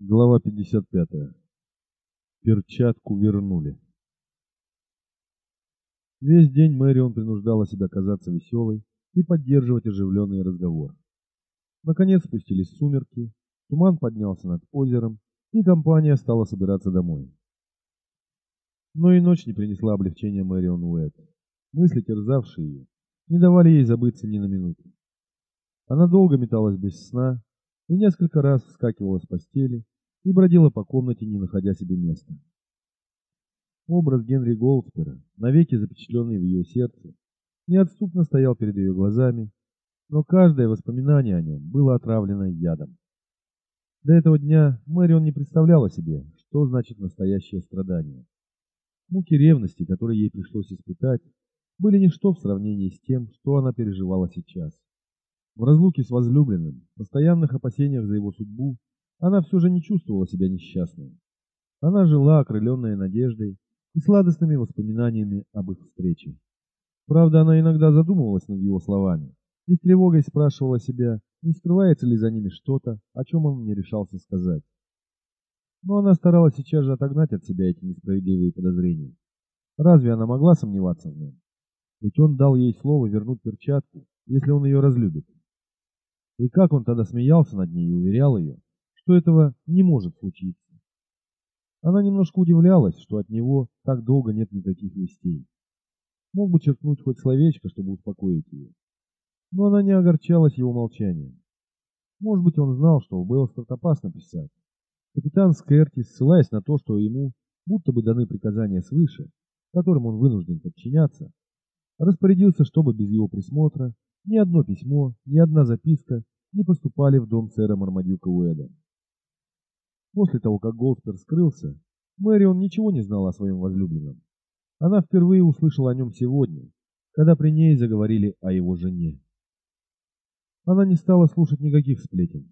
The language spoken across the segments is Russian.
Глава 55. Перчатку вернули. Весь день Мэрион принуждала себя казаться веселой и поддерживать оживленный разговор. Наконец спустились сумерки, туман поднялся над озером, и компания стала собираться домой. Но и ночь не принесла облегчения Мэрион Уэт. Мысли, терзавшие ее, не давали ей забыться ни на минуту. Она долго металась без сна, и несколько раз вскакивала с постели и бродила по комнате, не находя себе места. Образ Генри Голдспера, навеки запечатленный в ее сердце, неотступно стоял перед ее глазами, но каждое воспоминание о нем было отравлено ядом. До этого дня Мэрион не представляла себе, что значит настоящее страдание. Муки ревности, которые ей пришлось испытать, были ничто в сравнении с тем, что она переживала сейчас. В разлуке с возлюбленным, постоянных опасениях за его судьбу, она все же не чувствовала себя несчастной. Она жила, окрыленная надеждой и сладостными воспоминаниями об их встрече. Правда, она иногда задумывалась над его словами и с тревогой спрашивала себя, не скрывается ли за ними что-то, о чем он не решался сказать. Но она старалась сейчас же отогнать от себя эти несправедливые подозрения. Разве она могла сомневаться в нем? Ведь он дал ей слово вернуть перчатку, если он ее разлюбит. И как он тогда смеялся над ней и уверял ее, что этого не может случиться. Она немножко удивлялась, что от него так долго нет никаких вестей. Мог бы черкнуть хоть словечко, чтобы успокоить ее. Но она не огорчалась его молчанием. Может быть, он знал, что в Беллстрот опасно писать. Капитан Скерти, ссылаясь на то, что ему будто бы даны приказания свыше, которым он вынужден подчиняться, распорядился, чтобы без его присмотра ни одно письмо, ни одна записка не поступали в дом сэра Мармадюка Уэда. После того, как Голдспер скрылся, Мэрион ничего не знала о своем возлюбленном. Она впервые услышала о нем сегодня, когда при ней заговорили о его жене. Она не стала слушать никаких сплетен.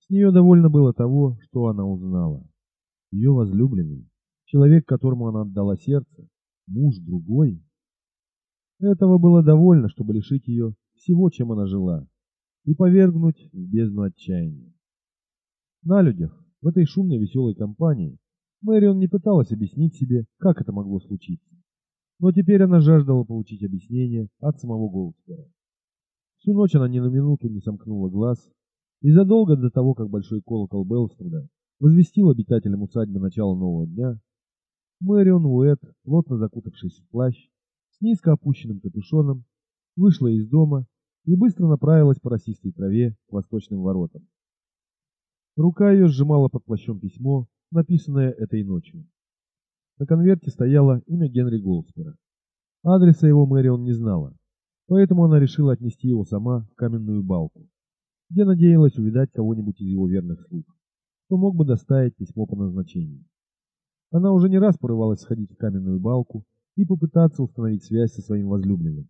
С нее довольно было того, что она узнала. Ее возлюбленный, человек, которому она отдала сердце, муж другой. Этого было довольно, чтобы лишить ее всего, чем она жила, и повергнуть в бездну отчаяния. На людях, в этой шумной веселой компании, Мэрион не пыталась объяснить себе, как это могло случиться. Но теперь она жаждала получить объяснение от самого Голдспера. Всю ночь она ни на минуту не сомкнула глаз, и задолго до того, как большой колокол Белстреда возвестил обитателям усадьбы начало нового дня, Мэрион Уэт, плотно закутавшись в плащ, с низко опущенным капюшоном, вышла из дома и быстро направилась по росистой траве к восточным воротам. Рука ее сжимала под плащом письмо, написанное этой ночью. На конверте стояло имя Генри Голдспера. Адреса его Мэрион не знала, поэтому она решила отнести его сама в каменную балку, где надеялась увидать кого-нибудь из его верных слуг, кто мог бы доставить письмо по назначению. Она уже не раз порывалась сходить в каменную балку и попытаться установить связь со своим возлюбленным.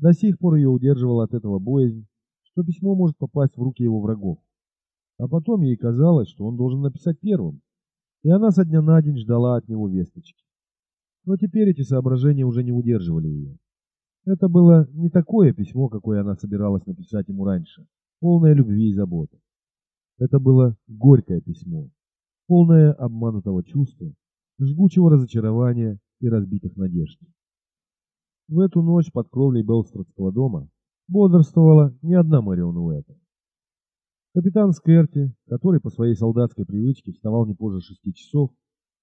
До сих пор ее удерживала от этого боязнь, что письмо может попасть в руки его врагов. А потом ей казалось, что он должен написать первым, и она со дня на день ждала от него весточки. Но теперь эти соображения уже не удерживали ее. Это было не такое письмо, какое она собиралась написать ему раньше, полное любви и заботы. Это было горькое письмо, полное обманутого чувства, жгучего разочарования и разбитых надежд. В эту ночь под кровлей Белстрадского дома бодрствовала не одна Марион Уэта. Капитан Скерти, который по своей солдатской привычке вставал не позже шести часов,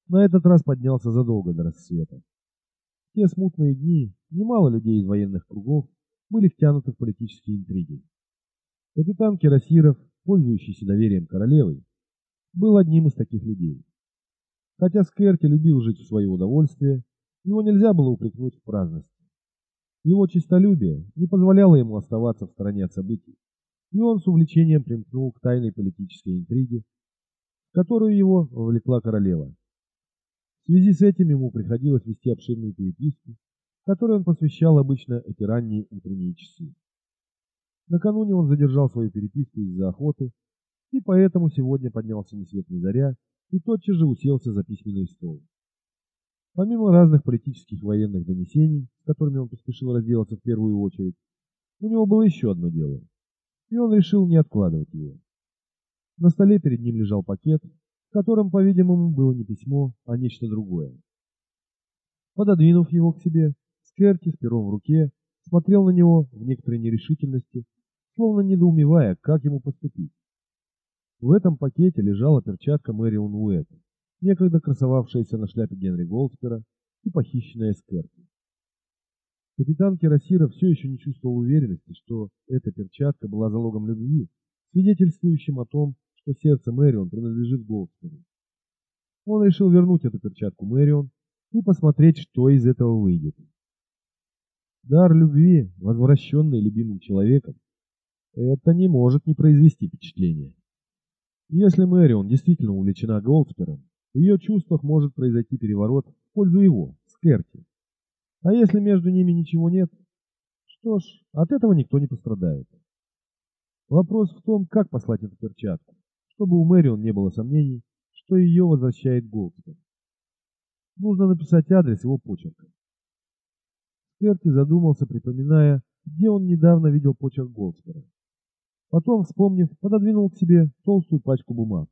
на этот раз поднялся задолго до рассвета. В те смутные дни немало людей из военных кругов были втянуты в политические интриги. Капитан Кирасиров, пользующийся доверием королевы, был одним из таких людей. Хотя Скерти любил жить в свое удовольствие, его нельзя было упрекнуть в праздности. Его честолюбие не позволяло ему оставаться в стороне от событий, и он с увлечением примкнул к тайной политической интриге, в которую его вовлекла королева. В связи с этим ему приходилось вести обширную переписку, которой он посвящал обычно эти ранние утренние часы. Накануне он задержал свою переписку из-за охоты, и поэтому сегодня поднялся ни свет ни заря и тотчас же уселся за письменный стол. Помимо разных политических военных донесений, с которыми он поспешил разделаться в первую очередь, у него было еще одно дело, и он решил не откладывать его. На столе перед ним лежал пакет, в котором, по-видимому, было не письмо, а нечто другое. Пододвинув его к себе, Скерти с пером в руке смотрел на него в некоторой нерешительности, словно недоумевая, как ему поступить. В этом пакете лежала перчатка Мэрион Уэт, некогда красовавшаяся на шляпе Генри Голдспера и похищенная Скерти. Капитан Кирасира все еще не чувствовал уверенности, что эта перчатка была залогом любви, свидетельствующим о том, что сердце Мэрион принадлежит Голдсперу. Он решил вернуть эту перчатку Мэрион и посмотреть, что из этого выйдет. Дар любви, возвращенный любимым человеком, это не может не произвести впечатления. Если Мэрион действительно увлечена Голдспером, в ее чувствах может произойти переворот в пользу его, Скерти. А если между ними ничего нет, что ж, от этого никто не пострадает. Вопрос в том, как послать эту перчатку, чтобы у Мэрион не было сомнений, что ее возвращает Голдспер. Нужно написать адрес его почерка. Скерти задумался, припоминая, где он недавно видел почерк Голдспера. Потом, вспомнив, пододвинул к себе толстую пачку бумаг.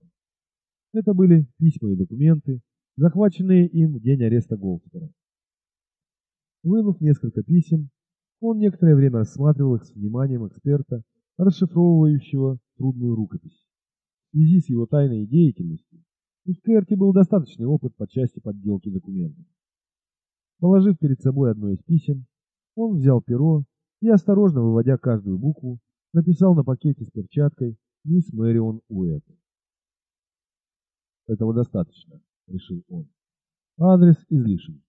Это были письма и документы, захваченные им в день ареста Голдспера. Вынув несколько писем, он некоторое время рассматривал их с вниманием эксперта, расшифровывающего трудную рукопись. В связи с его тайной деятельностью у Скерти был достаточный опыт по части подделки документов. Положив перед собой одно из писем, он взял перо и, осторожно выводя каждую букву, написал на пакете с перчаткой «Мисс Мэрион Уэт». Этого достаточно, решил он. Адрес излишен.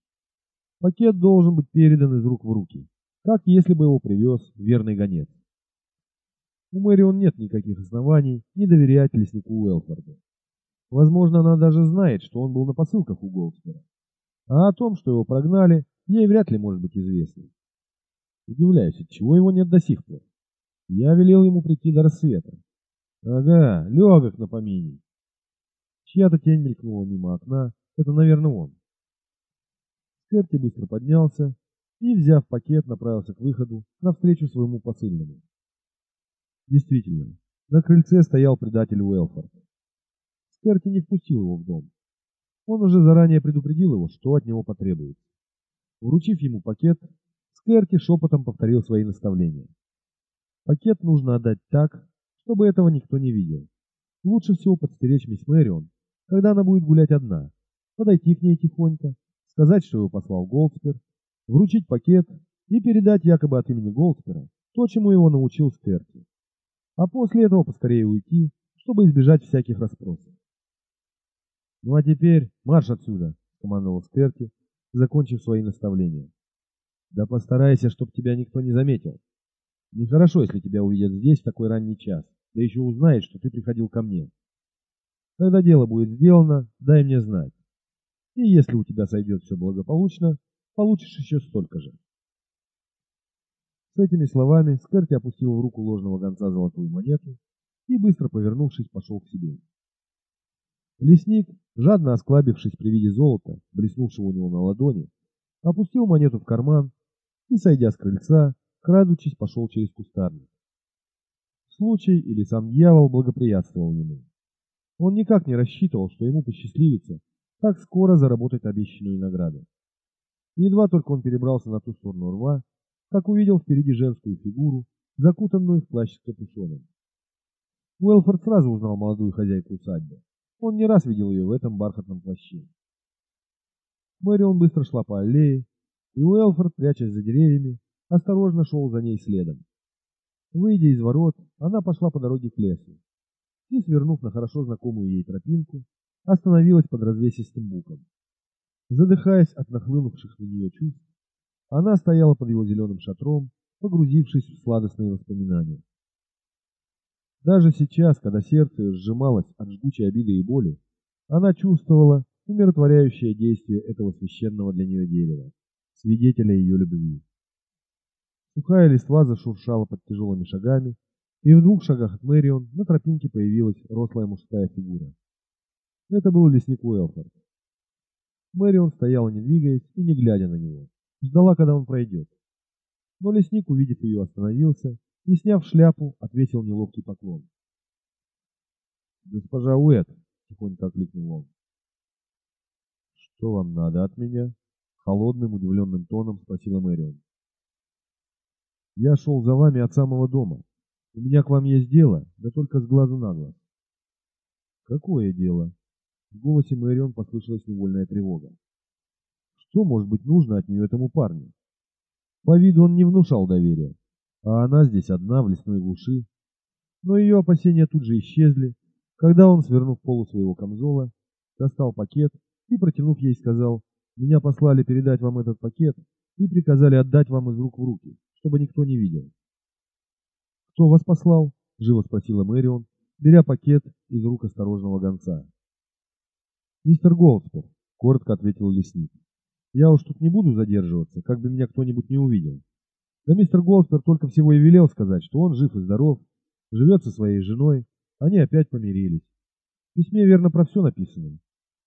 Пакет должен быть передан из рук в руки, как если бы его привез верный гонец. У Мэрион нет никаких оснований не доверять леснику Уэлфорду. Возможно, она даже знает, что он был на посылках у Голдспера. А о том, что его прогнали, ей вряд ли может быть известно. Удивляюсь, от чего его нет до сих пор. Я велел ему прийти до рассвета. Ага, легок на помине. Чья-то тень мелькнула мимо окна. Это, наверное, он. Скерти быстро поднялся и, взяв пакет, направился к выходу навстречу своему посыльному. Действительно, на крыльце стоял предатель Уэлфорд. Скерти не впустил его в дом. Он уже заранее предупредил его, что от него потребуется. Вручив ему пакет, Скерти шепотом повторил свои наставления. Пакет нужно отдать так, чтобы этого никто не видел. Лучше всего подстеречь мисс Мэрион, когда она будет гулять одна, подойти к ней тихонько, сказать, что его послал Голдспер, вручить пакет и передать якобы от имени Голдспера то, чему его научил Скерти. А после этого поскорее уйти, чтобы избежать всяких расспросов. «Ну а теперь марш отсюда!» — командовал Скерти, закончив свои наставления. «Да постарайся, чтоб тебя никто не заметил. Нехорошо, если тебя увидят здесь в такой ранний час, да еще узнают, что ты приходил ко мне. Когда дело будет сделано, дай мне знать. И если у тебя сойдет все благополучно, получишь еще столько же». С этими словами Скерти опустил в руку ложного гонца золотую монету и, быстро повернувшись, пошел к себе. Лесник, жадно осклабившись при виде золота, блеснувшего у него на ладони, опустил монету в карман и, сойдя с крыльца, крадучись, пошел через кустарник. Случай или сам дьявол благоприятствовал ему. Он никак не рассчитывал, что ему посчастливится так скоро заработать обещанную награду. Едва только он перебрался на ту сторону рва, как увидел впереди женскую фигуру, закутанную в плащ с капюшоном. Уэлфорд сразу узнал молодую хозяйку усадьбы. Он не раз видел ее в этом бархатном плаще. Мэрион быстро шла по аллее, и Уэлфорд, прячась за деревьями, осторожно шел за ней следом. Выйдя из ворот, она пошла по дороге к лесу и, свернув на хорошо знакомую ей тропинку, остановилась под развесистым буком. Задыхаясь от нахлынувших на нее чувств, она стояла под его зеленым шатром, погрузившись в сладостные воспоминания. Даже сейчас, когда сердце сжималось от жгучей обиды и боли, она чувствовала умиротворяющее действие этого священного для нее дерева, свидетеля ее любви. Сухая листва зашуршала под тяжелыми шагами, и в двух шагах от Мэрион на тропинке появилась рослая мужская фигура. Это был лесник Уэлфорд. Мэрион стояла не двигаясь и не глядя на него, ждала, когда он пройдет. Но лесник, увидев ее, остановился и, сняв шляпу, отвесил неловкий поклон. «Госпожа Уэт!» — тихонько окликнул он. «Что вам надо от меня?» — холодным, удивленным тоном спросила Мэрион. «Я шел за вами от самого дома. У меня к вам есть дело, да только с глазу на глаз». «Какое дело?» В голосе Мэрион послышалась невольная тревога. Что может быть нужно от нее этому парню? По виду он не внушал доверия, а она здесь одна в лесной глуши. Но ее опасения тут же исчезли, когда он, свернув полу своего камзола, достал пакет и, протянув ей, сказал, «Меня послали передать вам этот пакет и приказали отдать вам из рук в руки, чтобы никто не видел». «Кто вас послал?» — живо спросила Мэрион, беря пакет из рук осторожного гонца. «Мистер Голдспер», — коротко ответил лесник. «Я уж тут не буду задерживаться, как бы меня кто-нибудь не увидел. Да мистер Голдспер только всего и велел сказать, что он жив и здоров, живет со своей женой, они опять помирились. В письме верно про все написано.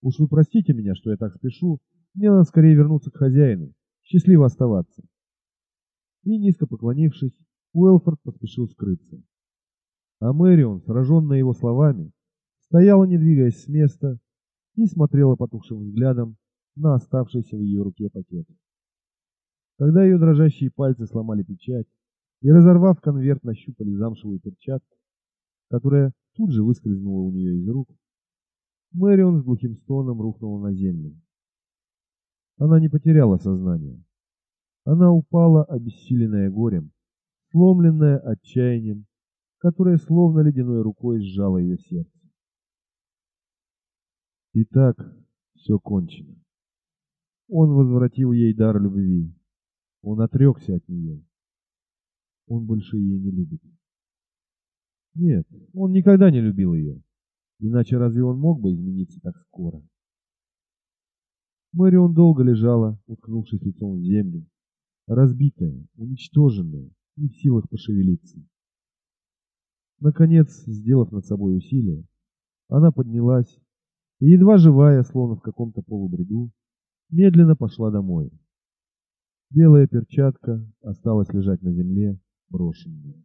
Уж вы простите меня, что я так спешу, мне надо скорее вернуться к хозяину. Счастливо оставаться». И, низко поклонившись, Уэлфорд поспешил скрыться. А Мэрион, сраженная его словами, стояла, не двигаясь с места, и смотрела потухшим взглядом на оставшийся в ее руке пакет. Когда ее дрожащие пальцы сломали печать и, разорвав конверт, нащупали замшевую перчатку, которая тут же выскользнула у нее из рук, Мэрион с глухим стоном рухнула на землю. Она не потеряла сознание. Она упала, обессиленная горем, сломленная отчаянием, которое словно ледяной рукой сжало ее сердце. И так все кончено. Он возвратил ей дар любви. Он отрекся от нее. Он больше ее не любит. Нет, он никогда не любил ее. Иначе разве он мог бы измениться так скоро? Мэрион долго лежала, уткнувшись лицом в землю, разбитая, уничтоженная, не в силах пошевелиться. Наконец, сделав над собой усилие, она поднялась и, едва живая, словно в каком-то полубреду, медленно пошла домой. Белая перчатка осталась лежать на земле, брошенная.